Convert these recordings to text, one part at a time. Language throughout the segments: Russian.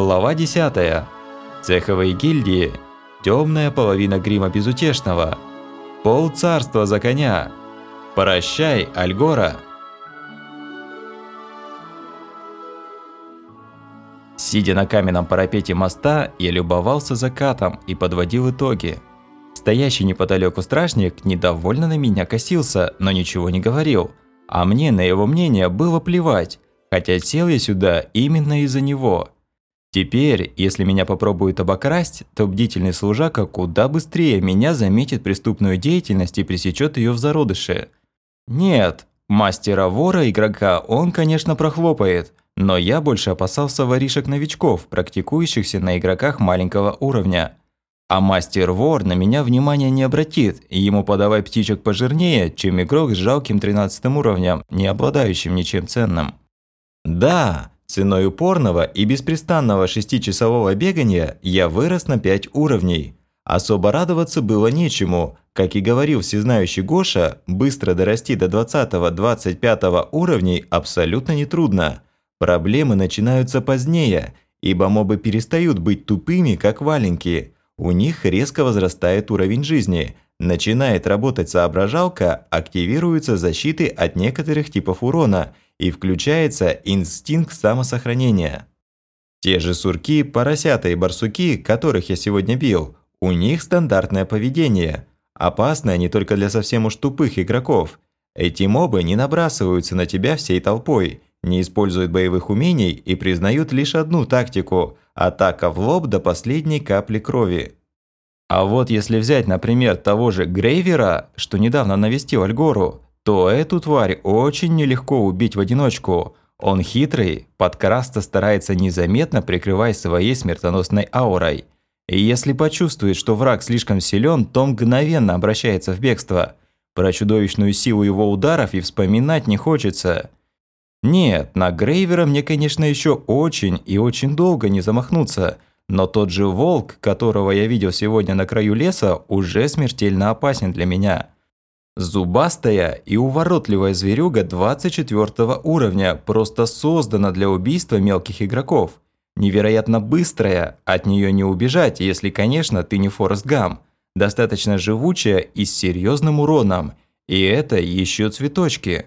Глава 10. Цеховые гильдии. Темная половина грима безутешного. Пол царства за коня. Прощай, Альгора. Сидя на каменном парапете моста, я любовался закатом и подводил итоги. Стоящий неподалеку стражник недовольно на меня косился, но ничего не говорил. А мне на его мнение было плевать, хотя сел я сюда именно из-за него. Теперь, если меня попробуют обокрасть, то бдительный служака куда быстрее меня заметит преступную деятельность и пресечет ее в зародыше. Нет, мастера-вора игрока он, конечно, прохлопает, но я больше опасался воришек-новичков, практикующихся на игроках маленького уровня. А мастер-вор на меня внимания не обратит, и ему подавай птичек пожирнее, чем игрок с жалким 13 уровнем, не обладающим ничем ценным. Да, Ценой упорного и беспрестанного шестичасового бегания я вырос на 5 уровней. Особо радоваться было нечему. Как и говорил всезнающий Гоша, быстро дорасти до 20-25 уровней абсолютно нетрудно. Проблемы начинаются позднее, ибо мобы перестают быть тупыми, как валенки. У них резко возрастает уровень жизни. Начинает работать соображалка, активируются защиты от некоторых типов урона – и включается инстинкт самосохранения. Те же сурки, поросята и барсуки, которых я сегодня бил, у них стандартное поведение. Опасное не только для совсем уж тупых игроков. Эти мобы не набрасываются на тебя всей толпой, не используют боевых умений и признают лишь одну тактику – атака в лоб до последней капли крови. А вот если взять, например, того же Грейвера, что недавно навестил Альгору, то эту тварь очень нелегко убить в одиночку. Он хитрый, подкрасться старается незаметно, прикрываясь своей смертоносной аурой. И если почувствует, что враг слишком силен, то мгновенно обращается в бегство. Про чудовищную силу его ударов и вспоминать не хочется. Нет, на Грейвера мне, конечно, еще очень и очень долго не замахнуться, но тот же волк, которого я видел сегодня на краю леса, уже смертельно опасен для меня. Зубастая и уворотливая зверюга 24 уровня просто создана для убийства мелких игроков. Невероятно быстрая, от нее не убежать, если, конечно, ты не Форест Гам. Достаточно живучая и с серьезным уроном. И это еще цветочки.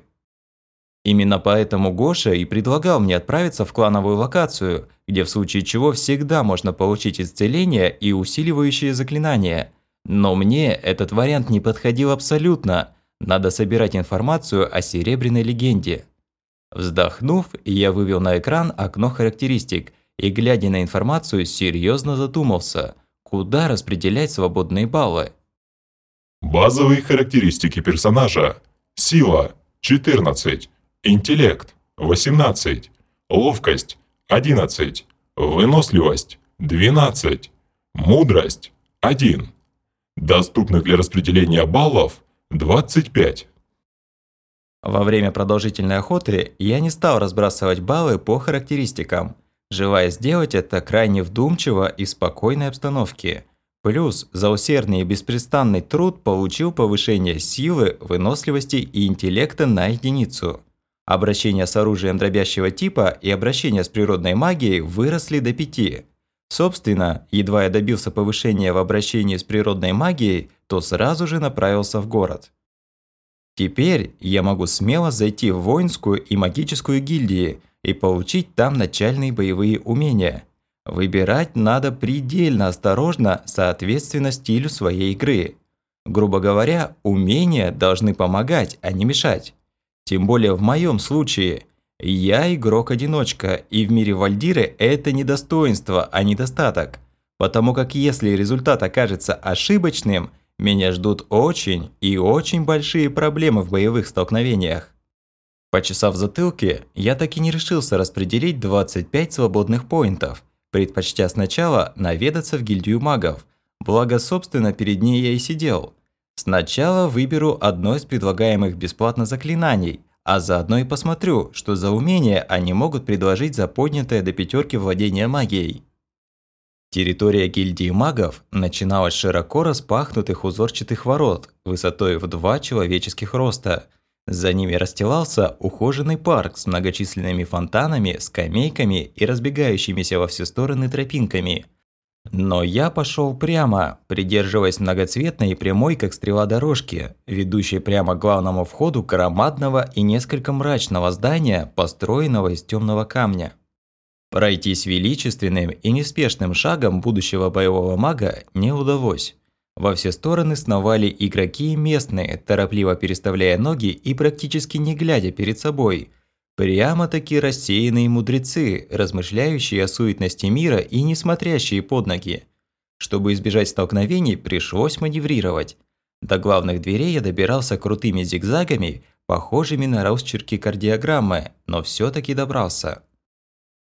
Именно поэтому Гоша и предлагал мне отправиться в клановую локацию, где в случае чего всегда можно получить исцеление и усиливающие заклинания – но мне этот вариант не подходил абсолютно. Надо собирать информацию о серебряной легенде. Вздохнув, я вывел на экран окно характеристик и, глядя на информацию, серьезно задумался, куда распределять свободные баллы. Базовые характеристики персонажа. Сила – 14, интеллект – 18, ловкость – 11, выносливость – 12, мудрость – 1. Доступных для распределения баллов 25. Во время продолжительной охоты я не стал разбрасывать баллы по характеристикам, желая сделать это крайне вдумчиво и спокойной обстановке. Плюс за усердный и беспрестанный труд получил повышение силы, выносливости и интеллекта на единицу. Обращение с оружием дробящего типа и обращение с природной магией выросли до 5. Собственно, едва я добился повышения в обращении с природной магией, то сразу же направился в город. Теперь я могу смело зайти в воинскую и магическую гильдии и получить там начальные боевые умения. Выбирать надо предельно осторожно, соответственно стилю своей игры. Грубо говоря, умения должны помогать, а не мешать. Тем более в моем случае – я игрок-одиночка, и в мире Вальдиры это не достоинство, а недостаток. Потому как если результат окажется ошибочным, меня ждут очень и очень большие проблемы в боевых столкновениях. Почесав затылки, я так и не решился распределить 25 свободных поинтов, предпочтя сначала наведаться в гильдию магов, благо собственно перед ней я и сидел. Сначала выберу одно из предлагаемых бесплатно заклинаний – а заодно и посмотрю, что за умения они могут предложить за поднятое до пятерки владение магией. Территория гильдии магов начиналась широко распахнутых узорчатых ворот, высотой в два человеческих роста. За ними расстилался ухоженный парк с многочисленными фонтанами, скамейками и разбегающимися во все стороны тропинками. Но я пошел прямо, придерживаясь многоцветной и прямой, как стрела дорожки, ведущей прямо к главному входу громадного и несколько мрачного здания, построенного из темного камня. Пройтись величественным и неспешным шагом будущего боевого мага не удалось. Во все стороны сновали игроки местные, торопливо переставляя ноги и практически не глядя перед собой. Прямо-таки рассеянные мудрецы, размышляющие о суетности мира и не смотрящие под ноги. Чтобы избежать столкновений, пришлось маневрировать. До главных дверей я добирался крутыми зигзагами, похожими на росчерки кардиограммы, но все таки добрался.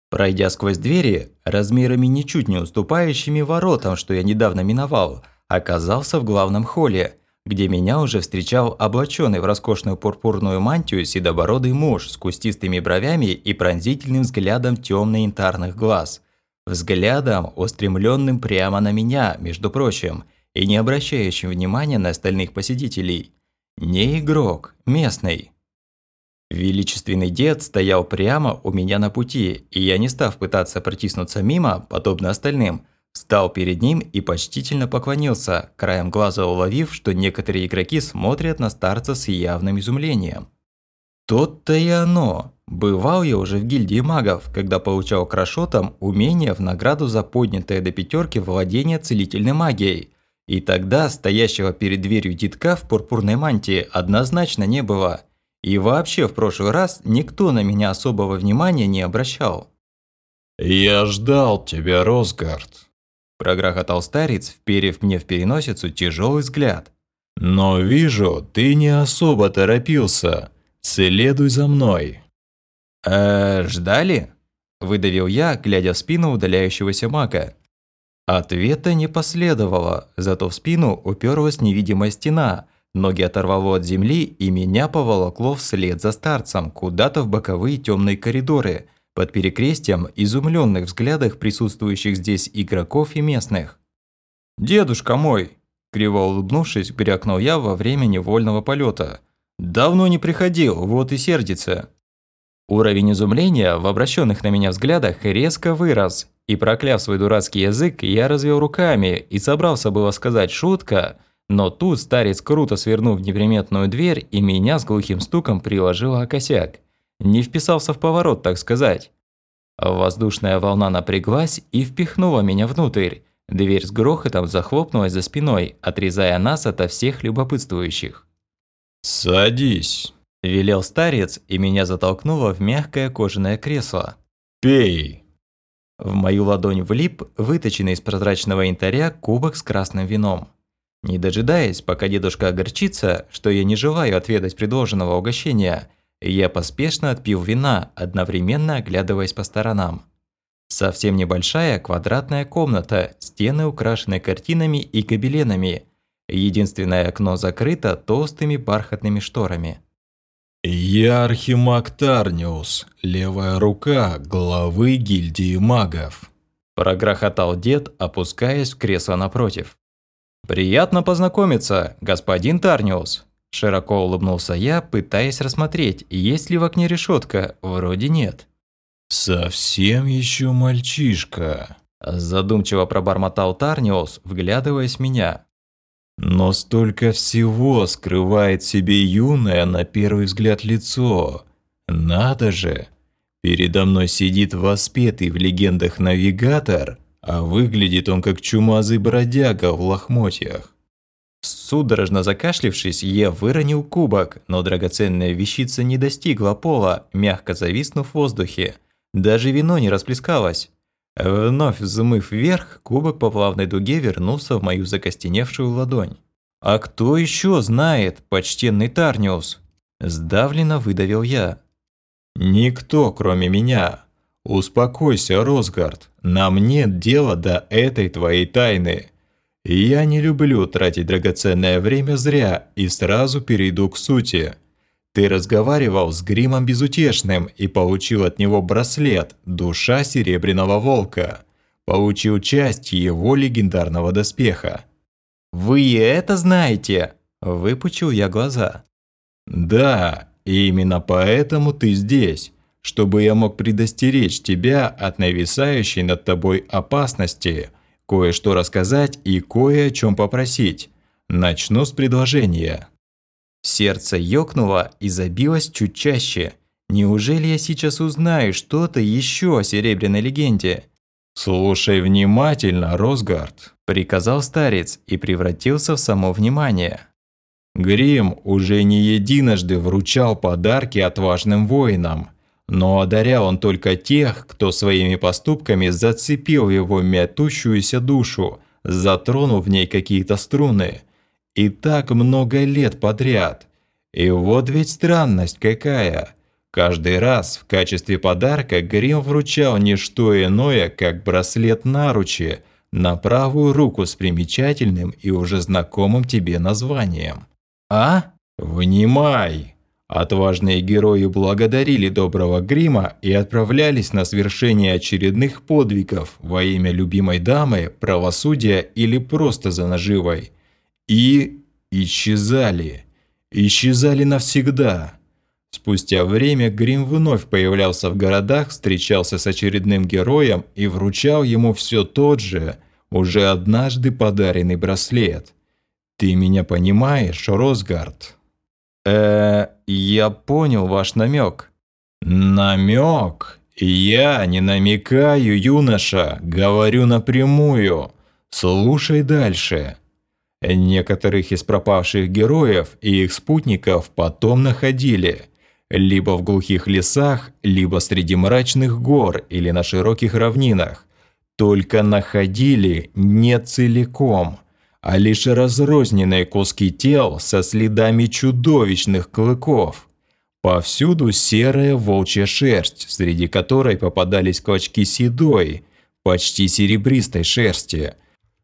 Пройдя сквозь двери, размерами ничуть не уступающими воротам, что я недавно миновал, оказался в главном холле, где меня уже встречал облаченный в роскошную пурпурную мантию седобородый муж с кустистыми бровями и пронзительным взглядом темно-янтарных глаз. Взглядом, устремленным прямо на меня, между прочим, и не обращающим внимания на остальных посетителей. Не игрок, местный. Величественный дед стоял прямо у меня на пути, и я, не став пытаться протиснуться мимо, подобно остальным, Встал перед ним и почтительно поклонился, краем глаза уловив, что некоторые игроки смотрят на старца с явным изумлением. Тот-то и оно. Бывал я уже в гильдии магов, когда получал крошотом умение в награду за поднятое до пятерки владение целительной магией. И тогда стоящего перед дверью детка в пурпурной мантии однозначно не было. И вообще в прошлый раз никто на меня особого внимания не обращал. «Я ждал тебя, Росгард», Прогрохотал старец, вперев мне в переносицу тяжелый взгляд. «Но вижу, ты не особо торопился. Следуй за мной». «Э, ждали?» – выдавил я, глядя в спину удаляющегося мага. Ответа не последовало, зато в спину уперлась невидимая стена, ноги оторвало от земли и меня поволокло вслед за старцем куда-то в боковые темные коридоры – под перекрестием изумленных взглядах присутствующих здесь игроков и местных. «Дедушка мой!» – криво улыбнувшись, брякнул я во время невольного полета. «Давно не приходил, вот и сердится». Уровень изумления в обращенных на меня взглядах резко вырос, и прокляв свой дурацкий язык, я развел руками и собрался было сказать «шутка», но тут старец круто свернул в неприметную дверь и меня с глухим стуком приложил о косяк. Не вписался в поворот, так сказать. Воздушная волна напряглась и впихнула меня внутрь. Дверь с грохотом захлопнулась за спиной, отрезая нас ото всех любопытствующих. «Садись», – велел старец, и меня затолкнуло в мягкое кожаное кресло. «Пей». В мою ладонь влип выточенный из прозрачного янтаря кубок с красным вином. Не дожидаясь, пока дедушка огорчится, что я не желаю отведать предложенного угощения, я поспешно отпил вина, одновременно оглядываясь по сторонам. Совсем небольшая квадратная комната, стены украшены картинами и гобеленами. Единственное окно закрыто толстыми бархатными шторами. «Я Архимаг Тарниус, левая рука главы гильдии магов», – прогрохотал дед, опускаясь в кресло напротив. «Приятно познакомиться, господин Тарниус», Широко улыбнулся я, пытаясь рассмотреть, есть ли в окне решетка. Вроде нет. «Совсем еще мальчишка», – задумчиво пробормотал Тарниус, вглядываясь в меня. «Но столько всего скрывает себе юное на первый взгляд лицо. Надо же! Передо мной сидит воспетый в легендах навигатор, а выглядит он как чумазый бродяга в лохмотьях. Судорожно закашлившись, я выронил кубок, но драгоценная вещица не достигла пола, мягко зависнув в воздухе. Даже вино не расплескалось. Вновь взмыв вверх, кубок по плавной дуге вернулся в мою закостеневшую ладонь. «А кто еще знает, почтенный Тарниус?» Сдавленно выдавил я. «Никто, кроме меня. Успокойся, Росгард. Нам нет дела до этой твоей тайны. Я не люблю тратить драгоценное время зря и сразу перейду к сути. Ты разговаривал с Гримом Безутешным и получил от него браслет «Душа Серебряного Волка». Получил часть его легендарного доспеха. «Вы это знаете?» – выпучил я глаза. «Да, и именно поэтому ты здесь, чтобы я мог предостеречь тебя от нависающей над тобой опасности, кое-что рассказать и кое о чем попросить. Начну с предложения». Сердце ёкнуло и забилось чуть чаще. Неужели я сейчас узнаю что-то еще о Серебряной легенде? «Слушай внимательно, Росгард», – приказал старец и превратился в само внимание. Грим уже не единожды вручал подарки отважным воинам, но одарял он только тех, кто своими поступками зацепил его метущуюся душу, затронув в ней какие-то струны. И так много лет подряд. И вот ведь странность какая. Каждый раз в качестве подарка Грим вручал не что иное, как браслет наручи на правую руку с примечательным и уже знакомым тебе названием. «А? Внимай!» Отважные герои благодарили доброго грима и отправлялись на свершение очередных подвигов во имя любимой дамы, правосудия или просто за наживой. И исчезали. Исчезали навсегда. Спустя время Грим вновь появлялся в городах, встречался с очередным героем и вручал ему все тот же, уже однажды подаренный браслет. Ты меня понимаешь, Росгард? Э я понял ваш намек. Намек? Я не намекаю, юноша, говорю напрямую. Слушай дальше. Некоторых из пропавших героев и их спутников потом находили. Либо в глухих лесах, либо среди мрачных гор или на широких равнинах. Только находили не целиком – а лишь разрозненные куски тел со следами чудовищных клыков. Повсюду серая волчья шерсть, среди которой попадались клочки седой, почти серебристой шерсти.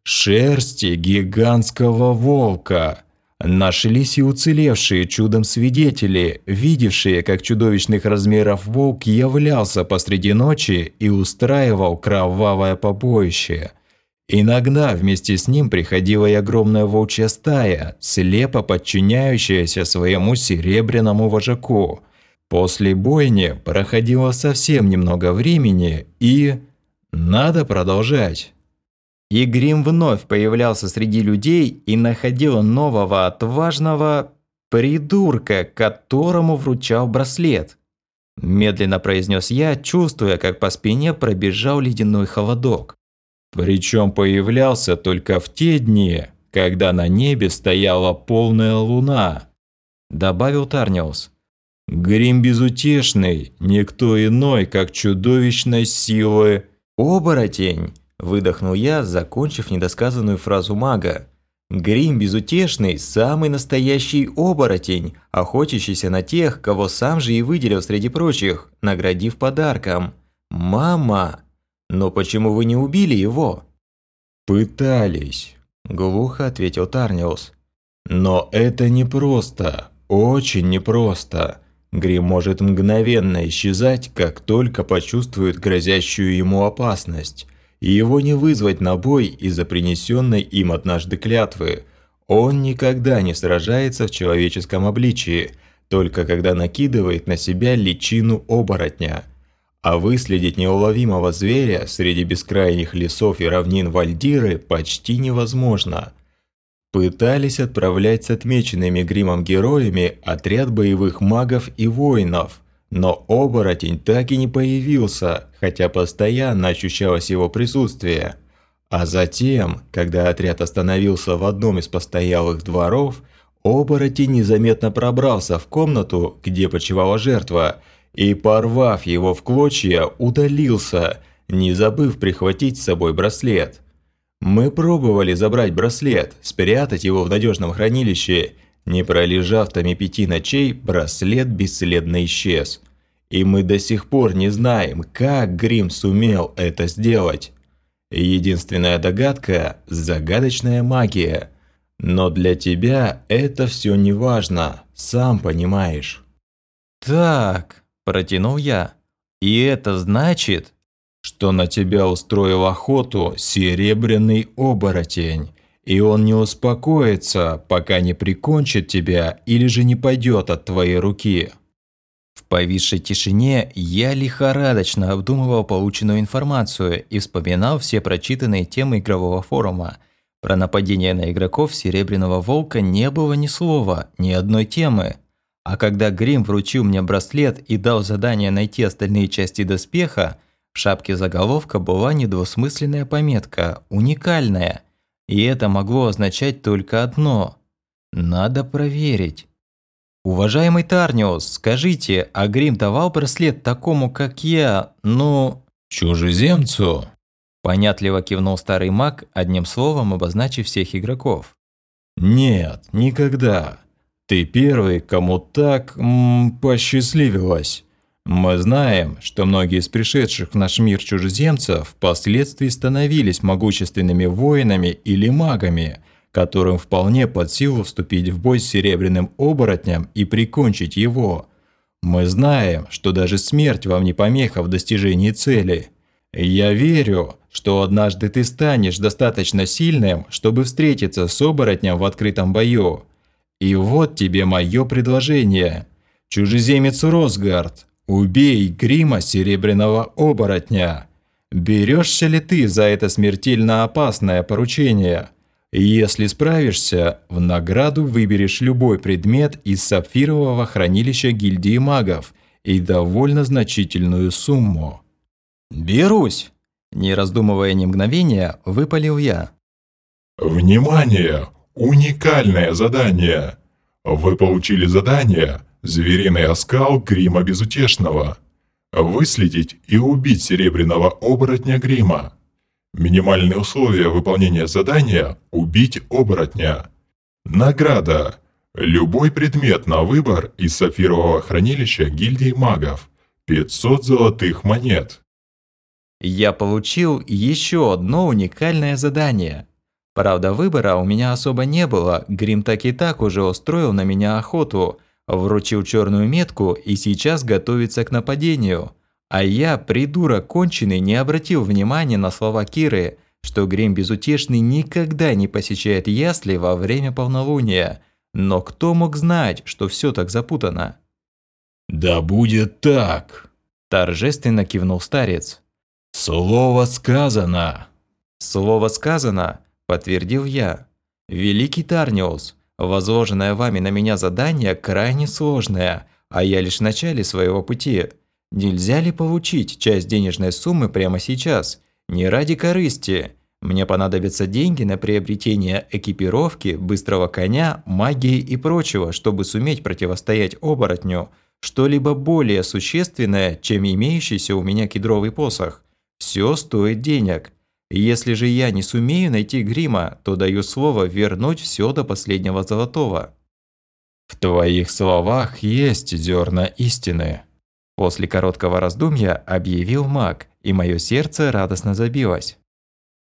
Шерсти гигантского волка. Нашлись и уцелевшие чудом свидетели, видевшие, как чудовищных размеров волк являлся посреди ночи и устраивал кровавое побоище – Иногда вместе с ним приходила и огромная волчья стая, слепо подчиняющаяся своему серебряному вожаку. После бойни проходило совсем немного времени и... Надо продолжать. И Грим вновь появлялся среди людей и находил нового отважного придурка, которому вручал браслет. Медленно произнес я, чувствуя, как по спине пробежал ледяной холодок. Причем появлялся только в те дни, когда на небе стояла полная луна, добавил Тарниус. Грим безутешный, никто иной, как чудовищной силы. «Оборотень!» – выдохнул я, закончив недосказанную фразу мага. «Грим безутешный – самый настоящий оборотень, охотящийся на тех, кого сам же и выделил среди прочих, наградив подарком. Мама!» «Но почему вы не убили его?» «Пытались», – глухо ответил Тарниус. «Но это непросто, очень непросто. Грим может мгновенно исчезать, как только почувствует грозящую ему опасность. И его не вызвать на бой из-за принесенной им однажды клятвы. Он никогда не сражается в человеческом обличии, только когда накидывает на себя личину оборотня – а выследить неуловимого зверя среди бескрайних лесов и равнин Вальдиры почти невозможно. Пытались отправлять с отмеченными гримом героями отряд боевых магов и воинов, но оборотень так и не появился, хотя постоянно ощущалось его присутствие. А затем, когда отряд остановился в одном из постоялых дворов, оборотень незаметно пробрался в комнату, где почивала жертва – и, порвав его в клочья, удалился, не забыв прихватить с собой браслет. Мы пробовали забрать браслет, спрятать его в надежном хранилище. Не пролежав там и пяти ночей, браслет бесследно исчез. И мы до сих пор не знаем, как Грим сумел это сделать. Единственная догадка – загадочная магия. Но для тебя это все не важно, сам понимаешь. Так, Протянул я. «И это значит...» «Что на тебя устроил охоту серебряный оборотень, и он не успокоится, пока не прикончит тебя или же не пойдет от твоей руки». повисшей тишине я лихорадочно обдумывал полученную информацию и вспоминал все прочитанные темы игрового форума. Про нападение на игроков Серебряного Волка не было ни слова, ни одной темы. А когда Грим вручил мне браслет и дал задание найти остальные части доспеха, в шапке заголовка была недвусмысленная пометка «Уникальная». И это могло означать только одно – надо проверить. «Уважаемый Тарниус, скажите, а Грим давал браслет такому, как я, ну...» «Чужеземцу?» Понятливо кивнул старый маг, одним словом обозначив всех игроков. «Нет, никогда. Ты первый, кому так м, посчастливилось. Мы знаем, что многие из пришедших в наш мир чужеземцев впоследствии становились могущественными воинами или магами – которым вполне под силу вступить в бой с серебряным оборотнем и прикончить его. Мы знаем, что даже смерть вам не помеха в достижении цели. Я верю, что однажды ты станешь достаточно сильным, чтобы встретиться с оборотнем в открытом бою. И вот тебе мое предложение. Чужеземец Росгард, убей грима серебряного оборотня. Берешься ли ты за это смертельно опасное поручение? Если справишься, в награду выберешь любой предмет из сапфирового хранилища гильдии магов и довольно значительную сумму. «Берусь!» Не раздумывая ни мгновения, выпалил я. «Внимание! Уникальное задание! Вы получили задание «Звериный оскал Грима Безутешного». Выследить и убить серебряного оборотня Грима. Минимальные условия выполнения задания – убить оборотня. Награда. Любой предмет на выбор из сапфирового хранилища гильдии магов. 500 золотых монет. Я получил еще одно уникальное задание. Правда, выбора у меня особо не было, Грим так и так уже устроил на меня охоту, вручил черную метку и сейчас готовится к нападению – а я, придурок конченый, не обратил внимания на слова Киры, что Грим Безутешный никогда не посещает ясли во время полнолуния. Но кто мог знать, что все так запутано? «Да будет так!» – торжественно кивнул старец. «Слово сказано!» «Слово сказано!» – подтвердил я. «Великий Тарниус, возложенное вами на меня задание крайне сложное, а я лишь в начале своего пути». Нельзя ли получить часть денежной суммы прямо сейчас? Не ради корысти. Мне понадобятся деньги на приобретение экипировки, быстрого коня, магии и прочего, чтобы суметь противостоять оборотню. Что-либо более существенное, чем имеющийся у меня кедровый посох. Все стоит денег. Если же я не сумею найти грима, то даю слово вернуть все до последнего золотого. В твоих словах есть зерна истины. После короткого раздумья объявил маг, и мое сердце радостно забилось.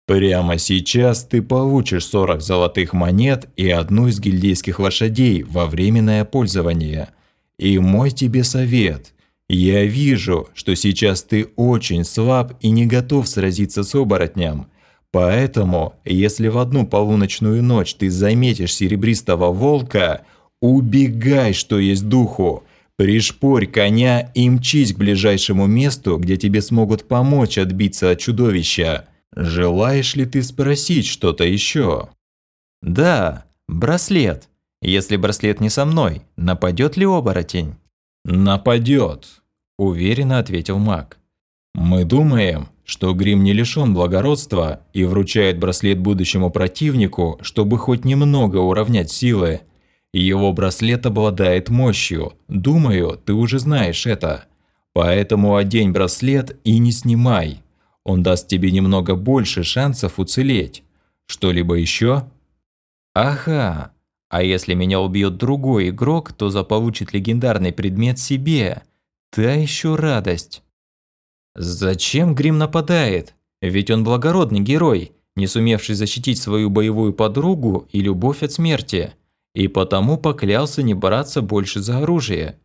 Прямо сейчас ты получишь 40 золотых монет и одну из гильдейских лошадей во временное пользование. И мой тебе совет. Я вижу, что сейчас ты очень слаб и не готов сразиться с оборотнем. Поэтому, если в одну полуночную ночь ты заметишь серебристого волка, убегай, что есть духу, Пришпорь коня и мчись к ближайшему месту, где тебе смогут помочь отбиться от чудовища. Желаешь ли ты спросить что-то еще? Да, браслет. Если браслет не со мной, нападет ли оборотень? Нападет, уверенно ответил маг. Мы думаем, что грим не лишен благородства и вручает браслет будущему противнику, чтобы хоть немного уравнять силы. Его браслет обладает мощью. Думаю, ты уже знаешь это. Поэтому одень браслет и не снимай. Он даст тебе немного больше шансов уцелеть. Что-либо еще? Ага. А если меня убьет другой игрок, то заполучит легендарный предмет себе. Та еще радость. Зачем Грим нападает? Ведь он благородный герой, не сумевший защитить свою боевую подругу и любовь от смерти и потому поклялся не браться больше за оружие.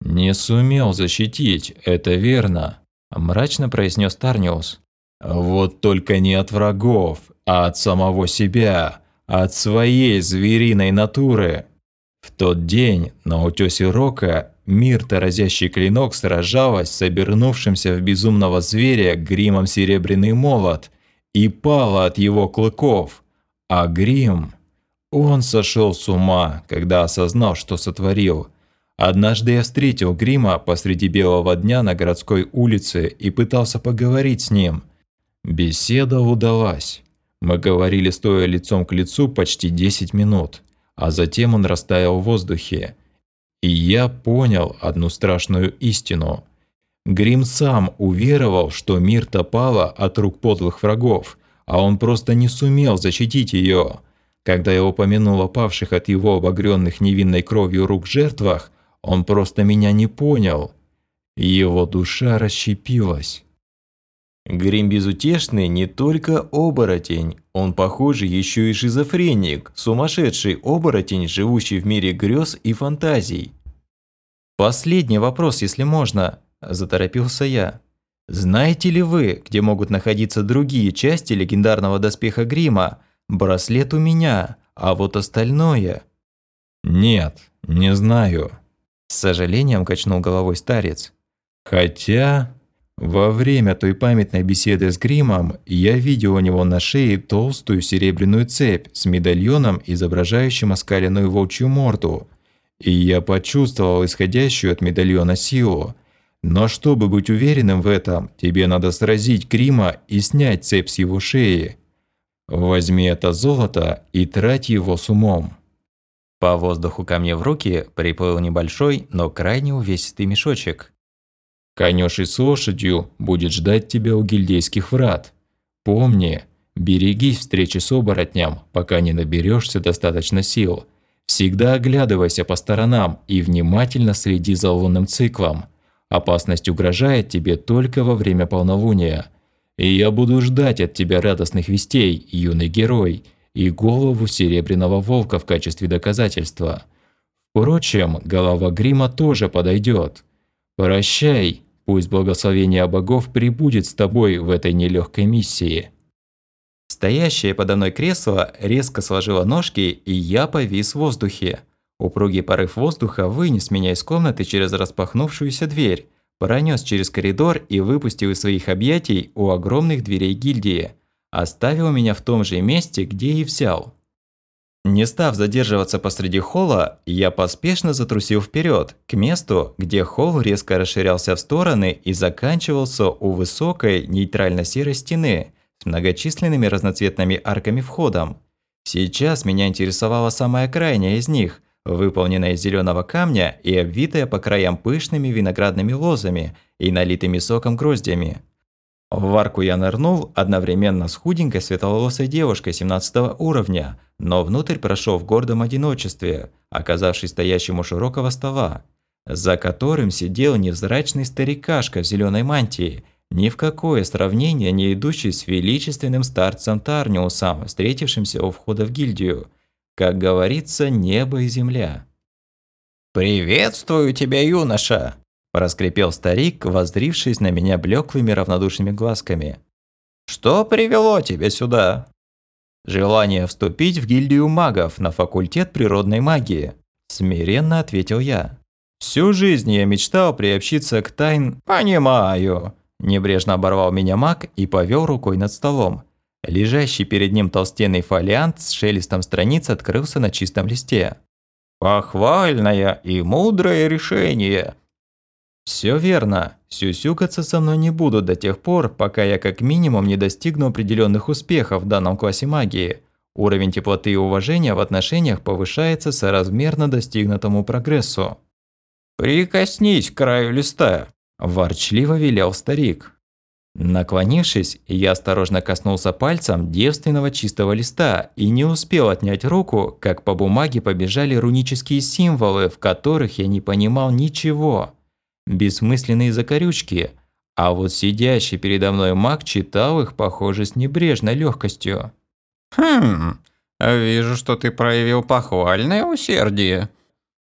«Не сумел защитить, это верно», – мрачно произнес Тарниус. «Вот только не от врагов, а от самого себя, от своей звериной натуры. В тот день на утёсе Рока Мирта, разящий клинок, сражалась с обернувшимся в безумного зверя гримом серебряный молот и пала от его клыков. А грим... Он сошел с ума, когда осознал, что сотворил. Однажды я встретил Грима посреди белого дня на городской улице и пытался поговорить с ним. Беседа удалась. Мы говорили стоя лицом к лицу почти 10 минут, а затем он растаял в воздухе. И я понял одну страшную истину. Грим сам уверовал, что мир топала от рук подлых врагов, а он просто не сумел защитить ее. Когда я упомянул о павших от его обогренных невинной кровью рук жертвах, он просто меня не понял. Его душа расщепилась. Грим безутешный не только оборотень, он, похоже, еще и шизофреник, сумасшедший оборотень, живущий в мире грез и фантазий. «Последний вопрос, если можно», – заторопился я. «Знаете ли вы, где могут находиться другие части легендарного доспеха Грима, Браслет у меня, а вот остальное... Нет, не знаю. С сожалением качнул головой старец. Хотя... Во время той памятной беседы с Гримом я видел у него на шее толстую серебряную цепь с медальоном, изображающим оскаленную волчью морду. И я почувствовал исходящую от медальона силу. Но чтобы быть уверенным в этом, тебе надо сразить Грима и снять цепь с его шеи. Возьми это золото и трать его с умом. По воздуху ко мне в руки приплыл небольшой, но крайне увесистый мешочек. Конёший с лошадью будет ждать тебя у гильдейских врат. Помни, берегись встречи с оборотнем, пока не наберешься достаточно сил. Всегда оглядывайся по сторонам и внимательно следи за лунным циклом. Опасность угрожает тебе только во время полнолуния. И я буду ждать от тебя радостных вестей, юный герой, и голову серебряного волка в качестве доказательства. Впрочем, голова грима тоже подойдет. Прощай, пусть благословение богов прибудет с тобой в этой нелегкой миссии. Стоящее подо мной кресло резко сложило ножки, и я повис в воздухе. Упругий порыв воздуха вынес меня из комнаты через распахнувшуюся дверь, пронес через коридор и выпустил из своих объятий у огромных дверей гильдии, оставил меня в том же месте, где и взял. Не став задерживаться посреди холла, я поспешно затрусил вперед к месту, где холл резко расширялся в стороны и заканчивался у высокой нейтрально-серой стены с многочисленными разноцветными арками входом. Сейчас меня интересовала самая крайняя из них, выполненная из зеленого камня и обвитая по краям пышными виноградными лозами и налитыми соком гроздями. В арку я нырнул одновременно с худенькой светловолосой девушкой 17 уровня, но внутрь прошел в гордом одиночестве, оказавшись стоящим у широкого стола, за которым сидел невзрачный старикашка в зеленой мантии, ни в какое сравнение не идущий с величественным старцем Тарниусом, встретившимся у входа в гильдию – как говорится, небо и земля. «Приветствую тебя, юноша!» – проскрипел старик, воззрившись на меня блеклыми равнодушными глазками. «Что привело тебя сюда?» «Желание вступить в гильдию магов на факультет природной магии», – смиренно ответил я. «Всю жизнь я мечтал приобщиться к тайн...» «Понимаю», – небрежно оборвал меня маг и повел рукой над столом. Лежащий перед ним толстенный фолиант с шелестом страниц открылся на чистом листе. «Похвальное и мудрое решение!» «Всё верно. Сюсюкаться со мной не буду до тех пор, пока я как минимум не достигну определенных успехов в данном классе магии. Уровень теплоты и уважения в отношениях повышается соразмерно достигнутому прогрессу». «Прикоснись к краю листа», – ворчливо велел старик. Наклонившись, я осторожно коснулся пальцем девственного чистого листа и не успел отнять руку, как по бумаге побежали рунические символы, в которых я не понимал ничего. Бессмысленные закорючки, а вот сидящий передо мной маг читал их, похоже, с небрежной легкостью. «Хм, вижу, что ты проявил похвальное усердие»,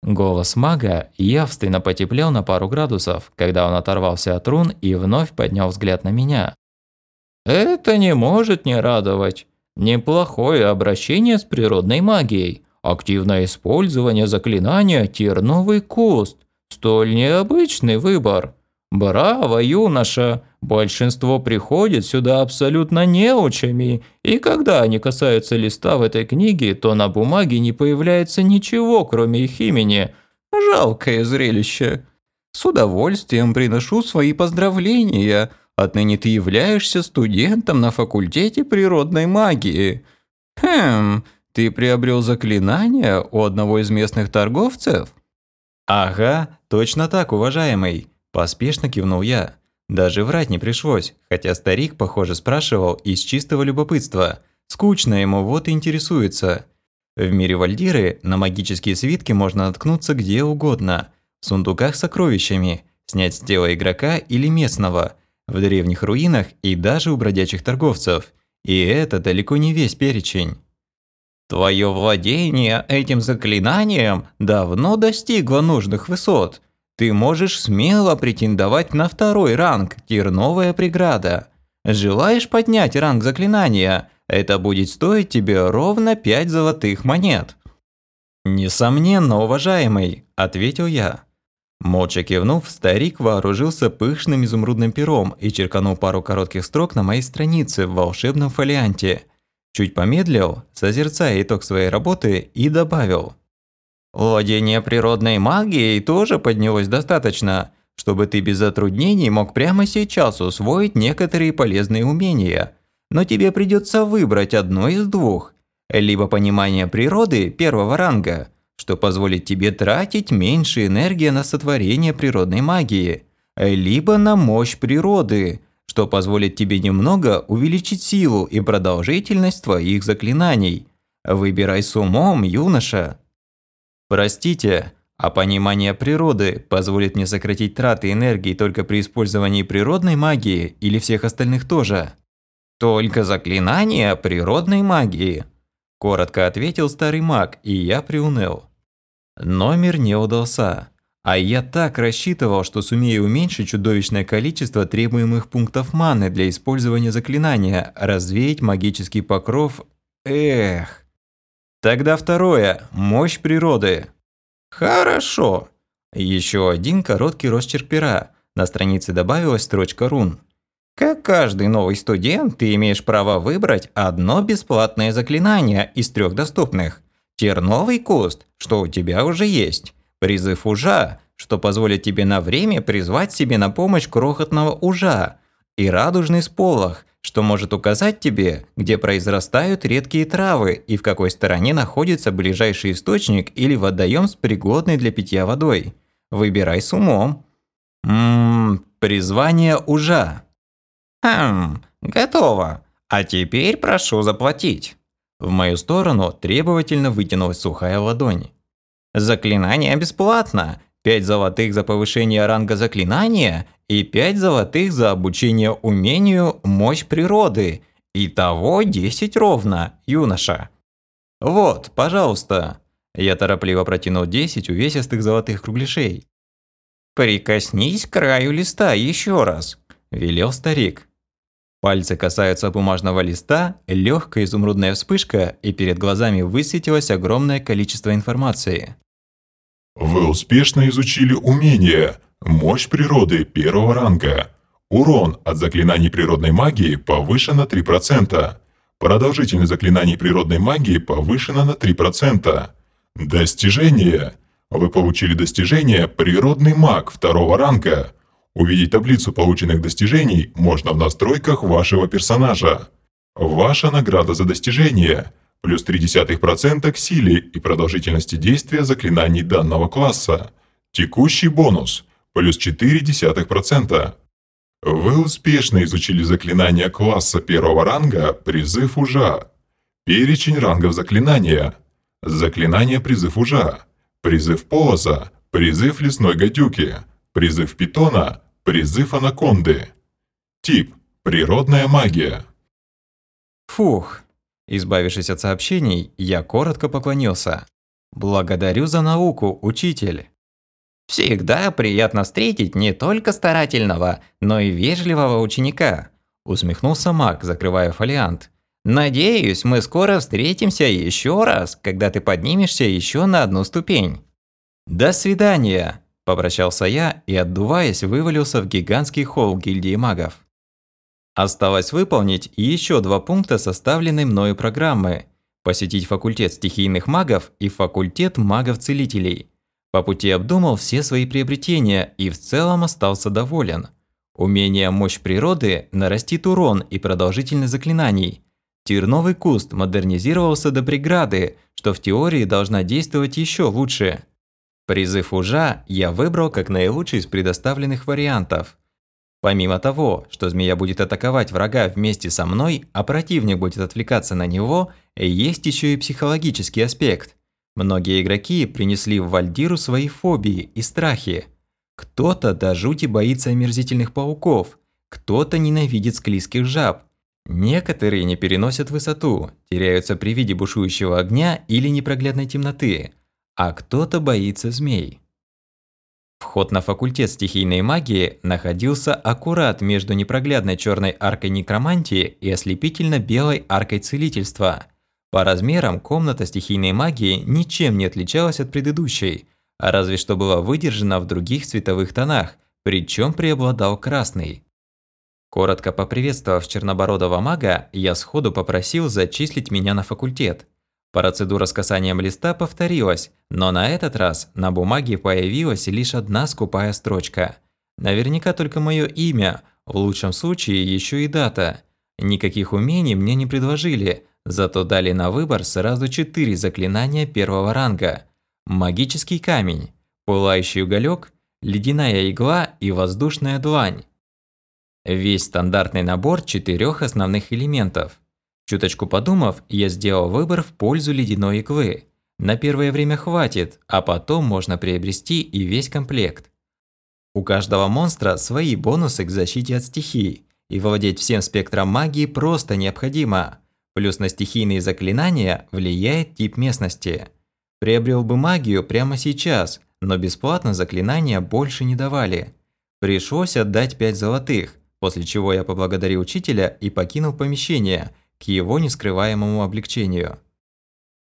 Голос мага явственно потеплел на пару градусов, когда он оторвался от рун и вновь поднял взгляд на меня. «Это не может не радовать. Неплохое обращение с природной магией. Активное использование заклинания «Терновый куст». Столь необычный выбор. Браво, юноша! Большинство приходит сюда абсолютно неучами, и когда они касаются листа в этой книге, то на бумаге не появляется ничего, кроме их имени. Жалкое зрелище. С удовольствием приношу свои поздравления. Отныне ты являешься студентом на факультете природной магии. Хм, ты приобрел заклинание у одного из местных торговцев? Ага, точно так, уважаемый. Поспешно кивнул я. Даже врать не пришлось, хотя старик, похоже, спрашивал из чистого любопытства. Скучно ему, вот и интересуется. В мире Вальдиры на магические свитки можно наткнуться где угодно. В сундуках с сокровищами, снять с тела игрока или местного, в древних руинах и даже у бродячих торговцев. И это далеко не весь перечень. Твое владение этим заклинанием давно достигло нужных высот – ты можешь смело претендовать на второй ранг «Терновая преграда». Желаешь поднять ранг заклинания? Это будет стоить тебе ровно 5 золотых монет. «Несомненно, уважаемый», – ответил я. Молча кивнув, старик вооружился пышным изумрудным пером и черканул пару коротких строк на моей странице в волшебном фолианте. Чуть помедлил, созерцая итог своей работы, и добавил – Владение природной магией тоже поднялось достаточно, чтобы ты без затруднений мог прямо сейчас усвоить некоторые полезные умения. Но тебе придется выбрать одно из двух. Либо понимание природы первого ранга, что позволит тебе тратить меньше энергии на сотворение природной магии, либо на мощь природы, что позволит тебе немного увеличить силу и продолжительность твоих заклинаний. Выбирай с умом, юноша. Простите, а понимание природы позволит мне сократить траты энергии только при использовании природной магии или всех остальных тоже? Только заклинания природной магии. Коротко ответил старый маг, и я приуныл. Номер не удался. А я так рассчитывал, что сумею уменьшить чудовищное количество требуемых пунктов маны для использования заклинания, развеять магический покров. Эх. Тогда второе – мощь природы. Хорошо. Еще один короткий росчерк пера. На странице добавилась строчка рун. Как каждый новый студент, ты имеешь право выбрать одно бесплатное заклинание из трех доступных. Терновый куст, что у тебя уже есть. Призыв ужа, что позволит тебе на время призвать себе на помощь крохотного ужа. И радужный сполох, что может указать тебе, где произрастают редкие травы и в какой стороне находится ближайший источник или водоем с пригодной для питья водой. Выбирай с умом. Ммм, призвание ужа. Хм, готово. А теперь прошу заплатить. В мою сторону требовательно вытянулась сухая ладонь. Заклинание бесплатно. Пять золотых за повышение ранга заклинания и 5 золотых за обучение умению «Мощь природы». Итого 10 ровно, юноша. Вот, пожалуйста. Я торопливо протянул 10 увесистых золотых кругляшей. «Прикоснись к краю листа еще раз», – велел старик. Пальцы касаются бумажного листа, легкая изумрудная вспышка, и перед глазами высветилось огромное количество информации. Вы успешно изучили умение Мощь природы первого ранга. Урон от заклинаний природной магии повышен на 3%. Продолжительность заклинаний природной магии повышена на 3%. Достижение. Вы получили достижение «Природный маг» второго ранга. Увидеть таблицу полученных достижений можно в настройках вашего персонажа. Ваша награда за достижение – плюс 0,3% к силе и продолжительности действия заклинаний данного класса. Текущий бонус – плюс 0,4%. Вы успешно изучили заклинания класса первого ранга «Призыв ужа». Перечень рангов заклинания. Заклинание «Призыв ужа». Призыв полоза. Призыв лесной гадюки. Призыв питона. Призыв анаконды. Тип – природная магия. Фух. Избавившись от сообщений, я коротко поклонился. Благодарю за науку, учитель. Всегда приятно встретить не только старательного, но и вежливого ученика, усмехнулся Мак, закрывая фолиант. Надеюсь, мы скоро встретимся еще раз, когда ты поднимешься еще на одну ступень. До свидания, Попрощался я и, отдуваясь, вывалился в гигантский холл гильдии магов. Осталось выполнить еще два пункта составленной мною программы – посетить факультет стихийных магов и факультет магов-целителей. По пути обдумал все свои приобретения и в целом остался доволен. Умение мощь природы нарастит урон и продолжительность заклинаний. Терновый куст модернизировался до преграды, что в теории должна действовать еще лучше. Призыв ужа я выбрал как наилучший из предоставленных вариантов – Помимо того, что змея будет атаковать врага вместе со мной, а противник будет отвлекаться на него, есть еще и психологический аспект. Многие игроки принесли в Вальдиру свои фобии и страхи. Кто-то до жути боится омерзительных пауков, кто-то ненавидит склизких жаб. Некоторые не переносят высоту, теряются при виде бушующего огня или непроглядной темноты, а кто-то боится змей. Вход на факультет стихийной магии находился аккурат между непроглядной черной аркой некромантии и ослепительно-белой аркой целительства. По размерам комната стихийной магии ничем не отличалась от предыдущей, а разве что была выдержана в других цветовых тонах, причем преобладал красный. Коротко поприветствовав чернобородого мага, я сходу попросил зачислить меня на факультет – Процедура с касанием листа повторилась, но на этот раз на бумаге появилась лишь одна скупая строчка. Наверняка только мое имя, в лучшем случае еще и дата. Никаких умений мне не предложили, зато дали на выбор сразу четыре заклинания первого ранга. Магический камень, пылающий уголек, ледяная игла и воздушная длань. Весь стандартный набор четырех основных элементов – Чуточку подумав, я сделал выбор в пользу ледяной иглы. На первое время хватит, а потом можно приобрести и весь комплект. У каждого монстра свои бонусы к защите от стихий, и владеть всем спектром магии просто необходимо. Плюс на стихийные заклинания влияет тип местности. Приобрел бы магию прямо сейчас, но бесплатно заклинания больше не давали. Пришлось отдать 5 золотых, после чего я поблагодарил учителя и покинул помещение – к его нескрываемому облегчению.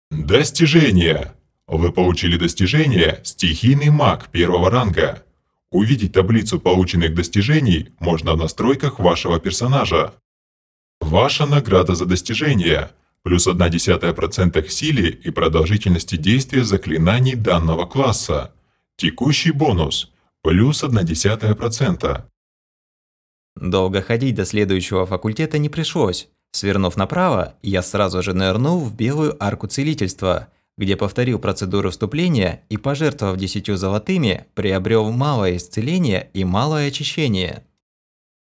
Достижение! Вы получили достижение «Стихийный маг» первого ранга. Увидеть таблицу полученных достижений можно в настройках вашего персонажа. Ваша награда за достижение – плюс 0,1% к силе и продолжительности действия заклинаний данного класса. Текущий бонус – плюс 0,1%. Долго ходить до следующего факультета не пришлось. Свернув направо, я сразу же нырнул в белую арку целительства, где повторил процедуру вступления и, пожертвовав десятью золотыми, приобрел малое исцеление и малое очищение.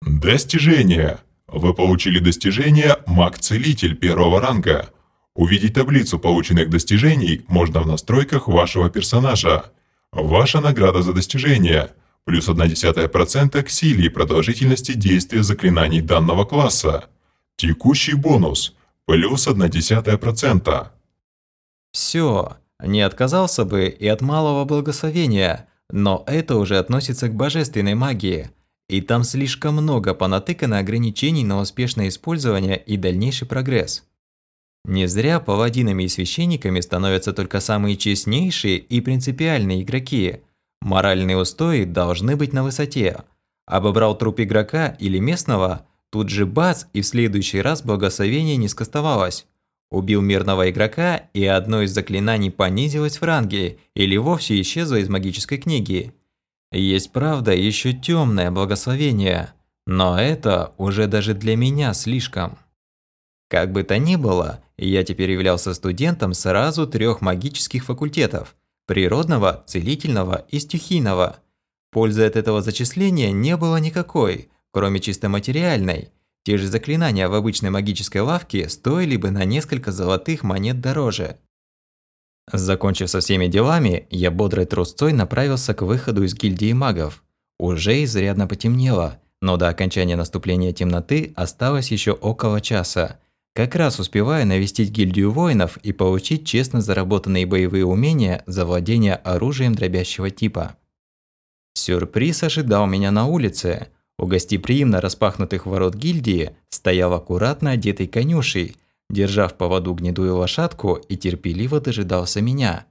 Достижение! Вы получили достижение «Маг-целитель» первого ранга. Увидеть таблицу полученных достижений можно в настройках вашего персонажа. Ваша награда за достижение – плюс 0,1% к силе и продолжительности действия заклинаний данного класса. Текущий бонус – плюс 0,1%. Все, не отказался бы и от малого благословения, но это уже относится к божественной магии, и там слишком много понатыкано ограничений на успешное использование и дальнейший прогресс. Не зря паладинами и священниками становятся только самые честнейшие и принципиальные игроки. Моральные устои должны быть на высоте. Обобрал труп игрока или местного – Тут же бац, и в следующий раз благословение не скостовалось. Убил мирного игрока, и одно из заклинаний понизилось в ранге или вовсе исчезло из магической книги. Есть, правда, еще темное благословение, но это уже даже для меня слишком. Как бы то ни было, я теперь являлся студентом сразу трех магических факультетов – природного, целительного и стихийного. Пользы от этого зачисления не было никакой – кроме чисто материальной. Те же заклинания в обычной магической лавке стоили бы на несколько золотых монет дороже. Закончив со всеми делами, я бодрой трусцой направился к выходу из гильдии магов. Уже изрядно потемнело, но до окончания наступления темноты осталось еще около часа. Как раз успевая навестить гильдию воинов и получить честно заработанные боевые умения за владение оружием дробящего типа. Сюрприз ожидал меня на улице – у гостеприимно распахнутых ворот гильдии стоял аккуратно одетый конюшей, держа в поводу гнедую лошадку и терпеливо дожидался меня.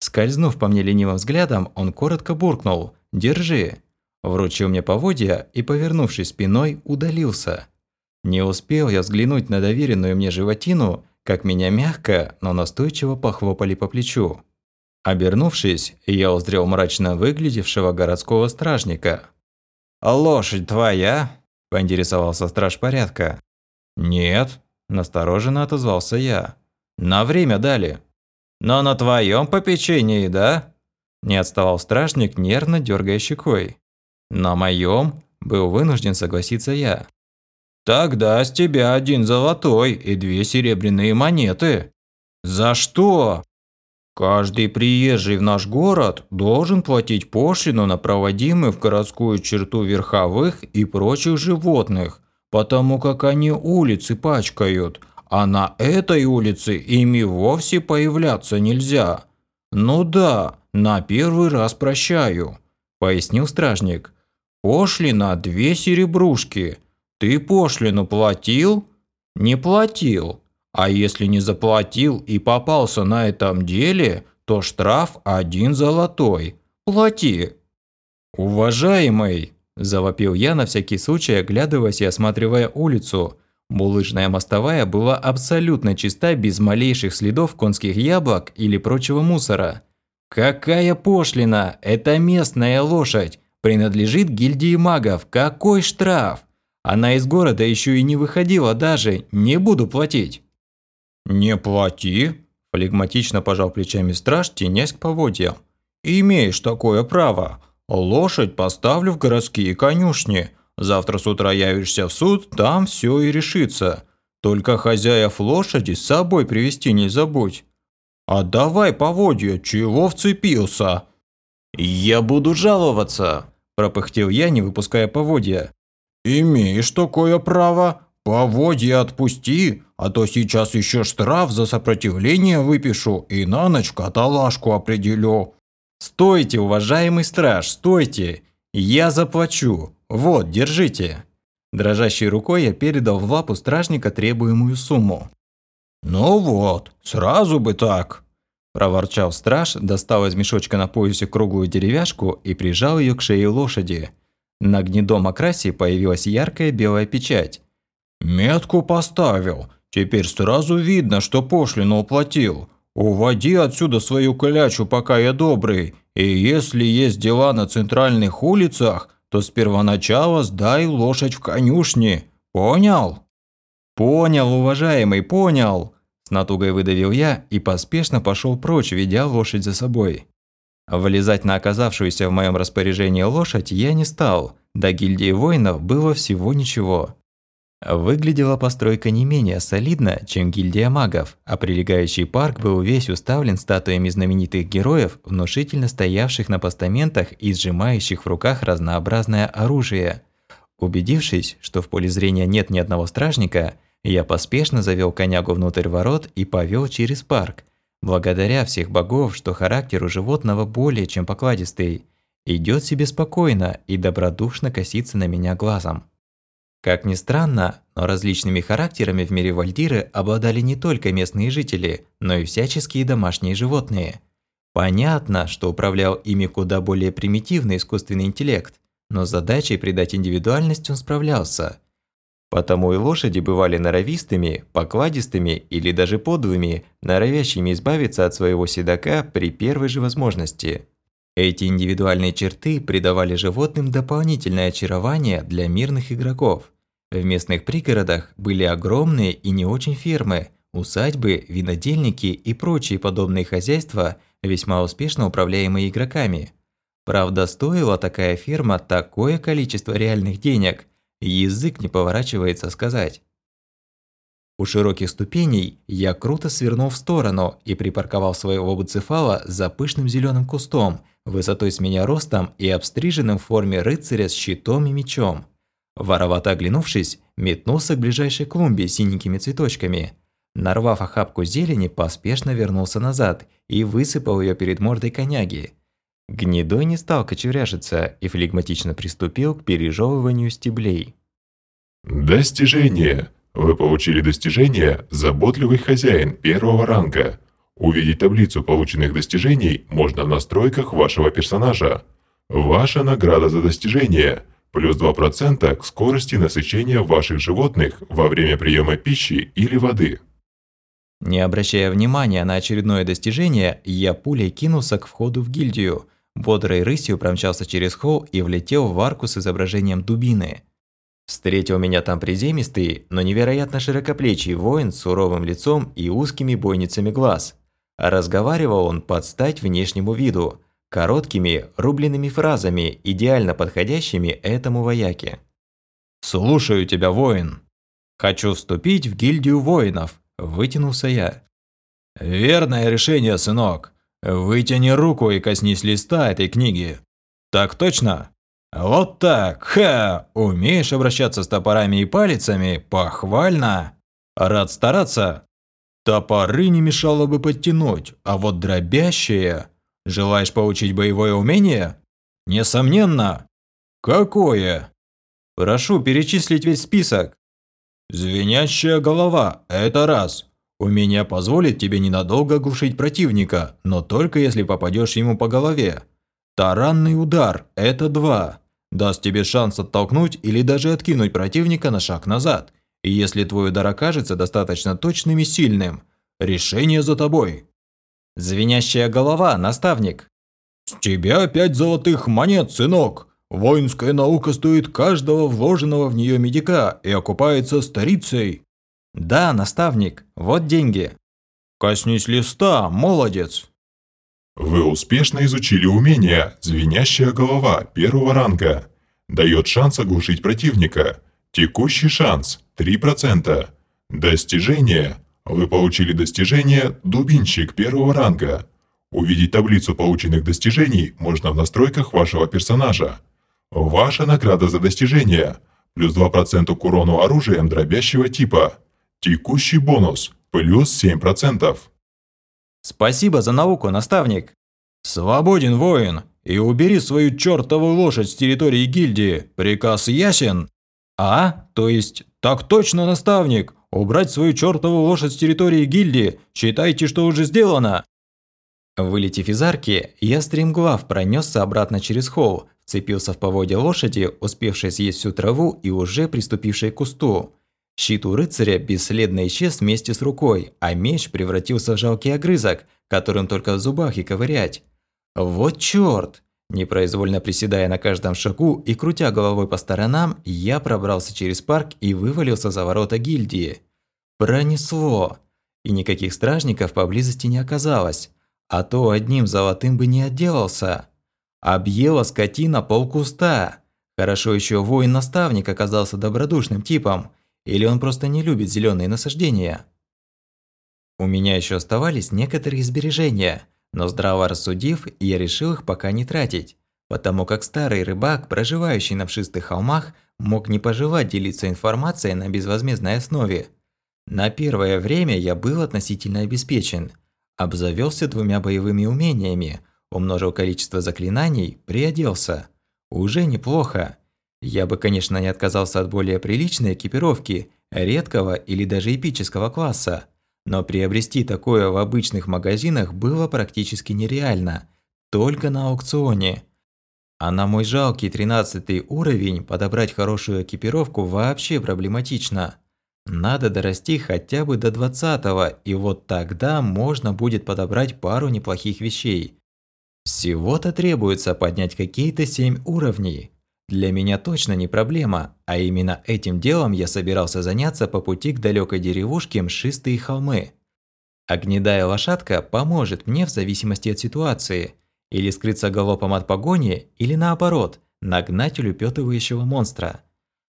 Скользнув по мне ленивым взглядом, он коротко буркнул держи». Вручил мне поводья и, повернувшись спиной, удалился. Не успел я взглянуть на доверенную мне животину, как меня мягко, но настойчиво похлопали по плечу. Обернувшись, я узрел мрачно выглядевшего городского стражника. «Лошадь твоя?» – поинтересовался страж порядка. «Нет», – настороженно отозвался я. «На время дали». «Но на твоем попечении, да?» Не отставал стражник, нервно дергая щекой. «На моем?» – был вынужден согласиться я. «Тогда с тебя один золотой и две серебряные монеты». «За что?» Каждый приезжий в наш город должен платить пошлину на проводимые в городскую черту верховых и прочих животных, потому как они улицы пачкают, а на этой улице ими вовсе появляться нельзя. Ну да, на первый раз прощаю, пояснил стражник. Пошлина две серебрушки. Ты пошлину платил? Не платил. А если не заплатил и попался на этом деле, то штраф один золотой. Плати. Уважаемый, завопил я на всякий случай, оглядываясь и осматривая улицу. Булыжная мостовая была абсолютно чиста, без малейших следов конских яблок или прочего мусора. Какая пошлина? Это местная лошадь. Принадлежит гильдии магов. Какой штраф? Она из города еще и не выходила даже. Не буду платить. «Не плати», – флегматично пожал плечами страж, тенясь к поводьям. «Имеешь такое право. Лошадь поставлю в городские конюшни. Завтра с утра явишься в суд, там все и решится. Только хозяев лошади с собой привести не забудь. Отдавай поводья, чего вцепился?» «Я буду жаловаться», – пропыхтел я, не выпуская поводья. «Имеешь такое право. Поводья отпусти, а то сейчас еще штраф за сопротивление выпишу и на ночь каталажку определю. Стойте, уважаемый страж, стойте. Я заплачу. Вот, держите. Дрожащей рукой я передал в лапу стражника требуемую сумму. «Ну вот, сразу бы так!» Проворчал страж, достал из мешочка на поясе круглую деревяшку и прижал ее к шее лошади. На гнедом окрасе появилась яркая белая печать. «Метку поставил. Теперь сразу видно, что пошлину уплатил. Уводи отсюда свою клячу, пока я добрый. И если есть дела на центральных улицах, то с первоначала сдай лошадь в конюшни. Понял? Понял, уважаемый, понял. С натугой выдавил я и поспешно пошел прочь, ведя лошадь за собой. Влезать на оказавшуюся в моем распоряжении лошадь я не стал. До гильдии воинов было всего ничего. Выглядела постройка не менее солидно, чем гильдия магов, а прилегающий парк был весь уставлен статуями знаменитых героев, внушительно стоявших на постаментах и сжимающих в руках разнообразное оружие. Убедившись, что в поле зрения нет ни одного стражника, я поспешно завел конягу внутрь ворот и повел через парк, благодаря всех богов, что характер у животного более чем покладистый, идет себе спокойно и добродушно косится на меня глазом. Как ни странно, но различными характерами в мире Вальдиры обладали не только местные жители, но и всяческие домашние животные. Понятно, что управлял ими куда более примитивный искусственный интеллект, но с задачей придать индивидуальность он справлялся. Потому и лошади бывали норовистыми, покладистыми или даже подлыми, норовящими избавиться от своего седока при первой же возможности. Эти индивидуальные черты придавали животным дополнительное очарование для мирных игроков. В местных пригородах были огромные и не очень фермы, усадьбы, винодельники и прочие подобные хозяйства, весьма успешно управляемые игроками. Правда, стоила такая ферма такое количество реальных денег, язык не поворачивается сказать. У широких ступеней я круто свернул в сторону и припарковал своего буцефала за пышным зеленым кустом, высотой с меня ростом и обстриженным в форме рыцаря с щитом и мечом. Воровато оглянувшись, метнулся к ближайшей клумбе с синенькими цветочками. Нарвав охапку зелени, поспешно вернулся назад и высыпал ее перед мордой коняги. Гнедой не стал кочевряжиться и флегматично приступил к пережевыванию стеблей. Достижение! Вы получили достижение «Заботливый хозяин» первого ранга. Увидеть таблицу полученных достижений можно в настройках вашего персонажа. Ваша награда за достижение – плюс 2% к скорости насыщения ваших животных во время приема пищи или воды. Не обращая внимания на очередное достижение, я пулей кинулся к входу в гильдию, бодрой рысью промчался через холл и влетел в арку с изображением дубины. Встретил меня там приземистый, но невероятно широкоплечий воин с суровым лицом и узкими бойницами глаз. разговаривал он под стать внешнему виду, короткими, рубленными фразами, идеально подходящими этому вояке. «Слушаю тебя, воин. Хочу вступить в гильдию воинов. Вытянулся я. «Верное решение, сынок. Вытяни руку и коснись листа этой книги. Так точно? Вот так, ха! Умеешь обращаться с топорами и палицами? Похвально! Рад стараться? Топоры не мешало бы подтянуть, а вот дробящие... Желаешь получить боевое умение? Несомненно. Какое? Прошу перечислить весь список. Звенящая голова – это раз. Умение позволит тебе ненадолго оглушить противника, но только если попадешь ему по голове. Таранный удар – это два. Даст тебе шанс оттолкнуть или даже откинуть противника на шаг назад. И если твой удар окажется достаточно точным и сильным, решение за тобой. Звенящая голова, наставник. С тебя пять золотых монет, сынок. Воинская наука стоит каждого вложенного в нее медика и окупается старицей. Да, наставник, вот деньги. Коснись листа, молодец. Вы успешно изучили умение «Звенящая голова» первого ранга. Дает шанс оглушить противника. Текущий шанс – 3%. Достижение. Вы получили достижение «Дубинщик» первого ранга. Увидеть таблицу полученных достижений можно в настройках вашего персонажа. Ваша награда за достижение. Плюс 2% к урону оружием дробящего типа. Текущий бонус. Плюс 7%. Спасибо за науку, наставник. Свободен, воин. И убери свою чертову лошадь с территории гильдии. Приказ ясен? А? То есть, так точно, наставник. Убрать свою чертову лошадь с территории гильдии. Считайте, что уже сделано. Вылетев из арки, я стремглав пронесся обратно через холл, Цепился в поводья лошади, успевшей съесть всю траву и уже приступившей к кусту. Щит у рыцаря бесследно исчез вместе с рукой, а меч превратился в жалкий огрызок, которым только в зубах и ковырять. Вот чёрт! Непроизвольно приседая на каждом шагу и крутя головой по сторонам, я пробрался через парк и вывалился за ворота гильдии. Пронесло! И никаких стражников поблизости не оказалось, а то одним золотым бы не отделался. Объела скотина полкуста. Хорошо еще воин-наставник оказался добродушным типом, или он просто не любит зеленые насаждения. У меня еще оставались некоторые сбережения, но здраво рассудив, я решил их пока не тратить, потому как старый рыбак, проживающий на вшистых холмах, мог не пожелать делиться информацией на безвозмездной основе. На первое время я был относительно обеспечен, обзавелся двумя боевыми умениями – умножил количество заклинаний, приоделся. Уже неплохо. Я бы, конечно, не отказался от более приличной экипировки, редкого или даже эпического класса, но приобрести такое в обычных магазинах было практически нереально, только на аукционе. А на мой жалкий 13 уровень подобрать хорошую экипировку вообще проблематично. Надо дорасти хотя бы до 20 и вот тогда можно будет подобрать пару неплохих вещей. Всего-то требуется поднять какие-то семь уровней. Для меня точно не проблема, а именно этим делом я собирался заняться по пути к далекой деревушке Мшистые холмы. Огнедая лошадка поможет мне в зависимости от ситуации. Или скрыться галопом от погони, или наоборот, нагнать улепетывающего монстра.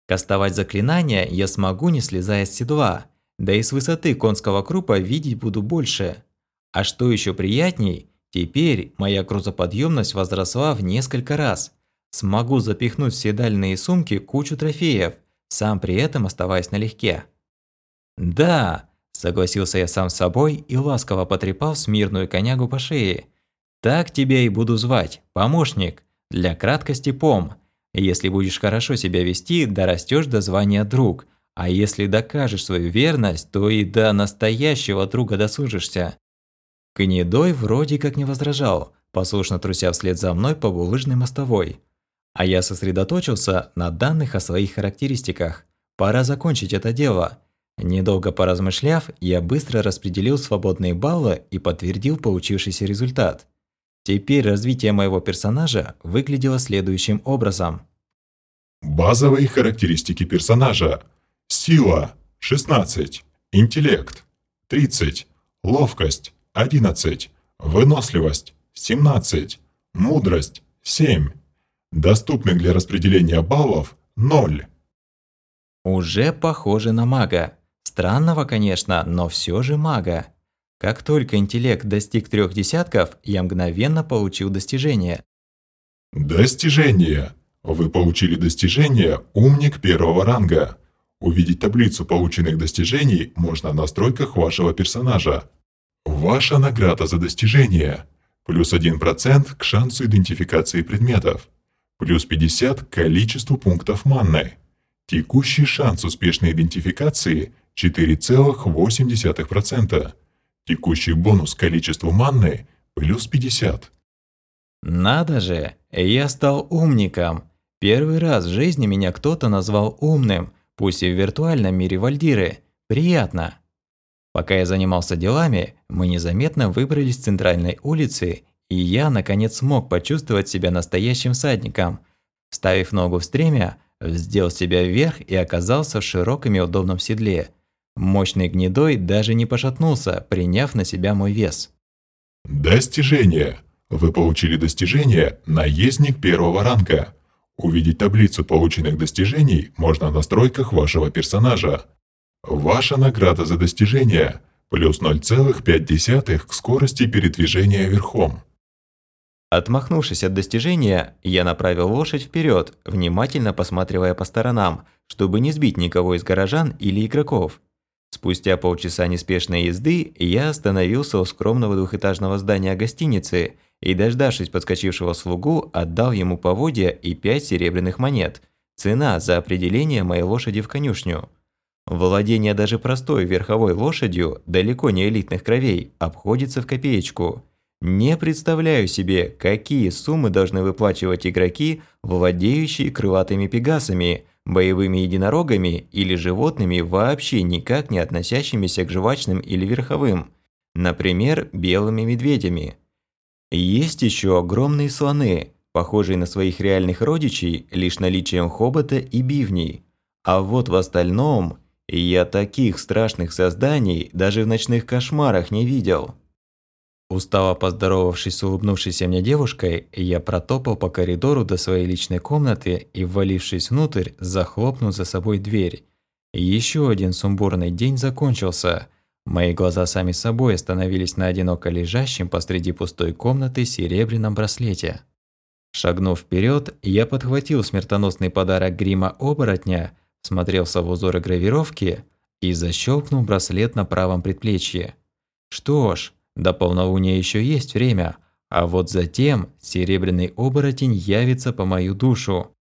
Кастовать заклинания я смогу, не слезая с седла, да и с высоты конского крупа видеть буду больше. А что еще приятней – Теперь моя грузоподъемность возросла в несколько раз. Смогу запихнуть в седальные сумки кучу трофеев, сам при этом оставаясь налегке. «Да», – согласился я сам с собой и ласково потрепал смирную конягу по шее. «Так тебя и буду звать, помощник, для краткости пом. Если будешь хорошо себя вести, дорастешь до звания друг, а если докажешь свою верность, то и до настоящего друга досужишься. Гнедой вроде как не возражал, послушно труся вслед за мной по булыжной мостовой. А я сосредоточился на данных о своих характеристиках. Пора закончить это дело. Недолго поразмышляв, я быстро распределил свободные баллы и подтвердил получившийся результат. Теперь развитие моего персонажа выглядело следующим образом. Базовые характеристики персонажа. Сила – 16, интеллект – 30, ловкость – 11, выносливость – 17, мудрость – 7. Доступных для распределения баллов – 0. Уже похоже на мага. Странного, конечно, но все же мага. Как только интеллект достиг трех десятков, я мгновенно получил достижение. Достижение. Вы получили достижение «Умник первого ранга». Увидеть таблицу полученных достижений можно в настройках вашего персонажа. Ваша награда за достижение. Плюс 1% к шансу идентификации предметов. Плюс 50 к количеству пунктов манны. Текущий шанс успешной идентификации 4,8%. Текущий бонус к количеству манны плюс 50. Надо же, я стал умником. Первый раз в жизни меня кто-то назвал умным, пусть и в виртуальном мире Вальдиры. Приятно. Пока я занимался делами, мы незаметно выбрались с центральной улицы, и я, наконец, смог почувствовать себя настоящим всадником. Ставив ногу в стремя, вздел себя вверх и оказался в широком и удобном седле. Мощный гнедой даже не пошатнулся, приняв на себя мой вес. Достижение. Вы получили достижение «Наездник первого ранга». Увидеть таблицу полученных достижений можно в настройках вашего персонажа. Ваша награда за достижение – плюс 0,5 к скорости передвижения верхом. Отмахнувшись от достижения, я направил лошадь вперед, внимательно посматривая по сторонам, чтобы не сбить никого из горожан или игроков. Спустя полчаса неспешной езды я остановился у скромного двухэтажного здания гостиницы и, дождавшись подскочившего слугу, отдал ему поводья и пять серебряных монет. Цена за определение моей лошади в конюшню. Владение даже простой верховой лошадью, далеко не элитных кровей, обходится в копеечку. Не представляю себе, какие суммы должны выплачивать игроки, владеющие крылатыми пегасами, боевыми единорогами или животными, вообще никак не относящимися к жвачным или верховым, например, белыми медведями. Есть еще огромные слоны, похожие на своих реальных родичей лишь наличием хобота и бивней. А вот в остальном я таких страшных созданий даже в ночных кошмарах не видел. Устало поздоровавшись с улыбнувшейся мне девушкой, я протопал по коридору до своей личной комнаты и, ввалившись внутрь, захлопнул за собой дверь. Еще один сумбурный день закончился. Мои глаза сами собой остановились на одиноко лежащем посреди пустой комнаты серебряном браслете. Шагнув вперед, я подхватил смертоносный подарок грима оборотня, смотрелся в узоры гравировки и защелкнул браслет на правом предплечье. Что ж, до полнолуния еще есть время, а вот затем серебряный оборотень явится по мою душу.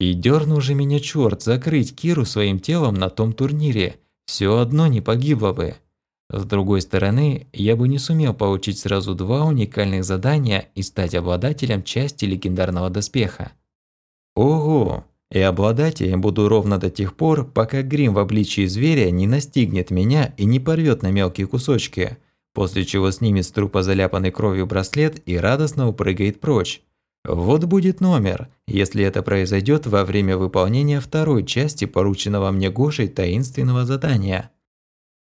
И дернул же меня черт закрыть Киру своим телом на том турнире, все одно не погибло бы. С другой стороны, я бы не сумел получить сразу два уникальных задания и стать обладателем части легендарного доспеха. Ого! И обладать я буду ровно до тех пор, пока грим в обличии зверя не настигнет меня и не порвет на мелкие кусочки, после чего снимет с трупа заляпанный кровью браслет и радостно упрыгает прочь. Вот будет номер, если это произойдет во время выполнения второй части порученного мне Гошей таинственного задания.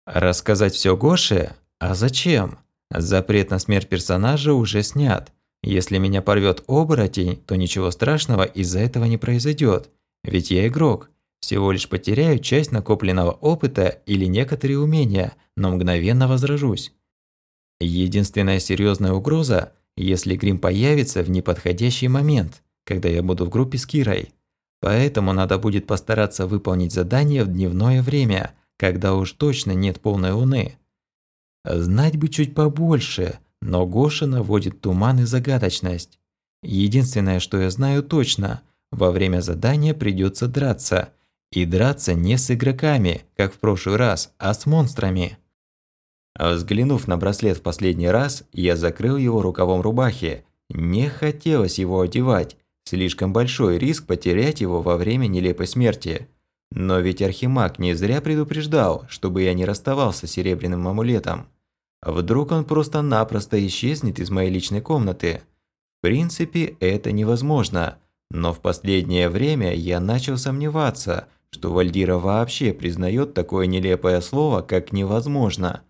Рассказать все Гоше? А зачем? Запрет на смерть персонажа уже снят. Если меня порвет оборотень, то ничего страшного из-за этого не произойдет, ведь я игрок. Всего лишь потеряю часть накопленного опыта или некоторые умения, но мгновенно возражусь. Единственная серьезная угроза, если Грим появится в неподходящий момент, когда я буду в группе с Кирой. Поэтому надо будет постараться выполнить задание в дневное время, когда уж точно нет полной луны. Знать бы чуть побольше, но Гоша наводит туман и загадочность. Единственное, что я знаю точно, во время задания придется драться. И драться не с игроками, как в прошлый раз, а с монстрами. Взглянув на браслет в последний раз, я закрыл его рукавом рубахи. Не хотелось его одевать. Слишком большой риск потерять его во время нелепой смерти. Но ведь Архимаг не зря предупреждал, чтобы я не расставался с серебряным амулетом. Вдруг он просто-напросто исчезнет из моей личной комнаты. В принципе, это невозможно. Но в последнее время я начал сомневаться, что Вальдира вообще признает такое нелепое слово, как «невозможно».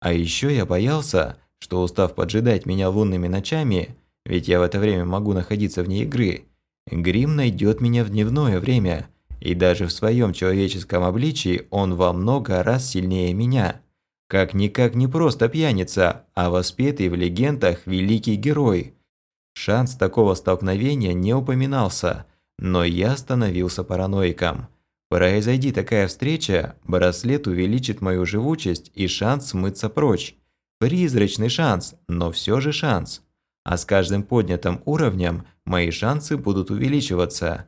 А еще я боялся, что устав поджидать меня лунными ночами, ведь я в это время могу находиться вне игры, Грим найдет меня в дневное время, и даже в своем человеческом обличии он во много раз сильнее меня. Как-никак не просто пьяница, а воспетый в легендах великий герой. Шанс такого столкновения не упоминался, но я становился параноиком. Произойди такая встреча, браслет увеличит мою живучесть и шанс смыться прочь. Призрачный шанс, но все же шанс. А с каждым поднятым уровнем мои шансы будут увеличиваться.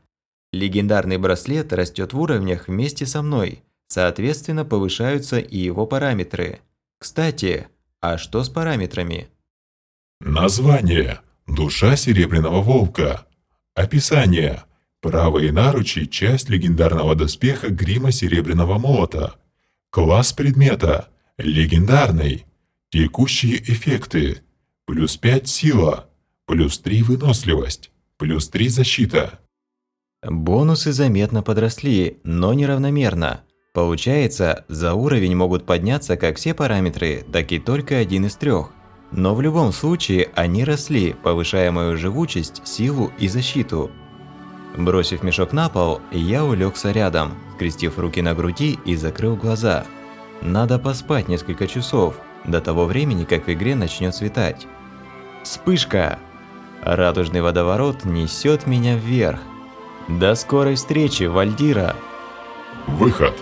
Легендарный браслет растет в уровнях вместе со мной, соответственно повышаются и его параметры. Кстати, а что с параметрами? Название. Душа Серебряного Волка. Описание. Правые наручи – часть легендарного доспеха грима Серебряного Молота. Класс предмета – легендарный. Текущие эффекты. Плюс 5 сила, плюс 3 выносливость, плюс 3 защита. Бонусы заметно подросли, но неравномерно. Получается, за уровень могут подняться как все параметры, так и только один из трех. Но в любом случае они росли, повышая мою живучесть, силу и защиту. Бросив мешок на пол, я улегся рядом, скрестив руки на груди и закрыл глаза. Надо поспать несколько часов, до того времени, как в игре начнет светать. Вспышка! Радужный водоворот несет меня вверх. До скорой встречи, Вальдира! Выход!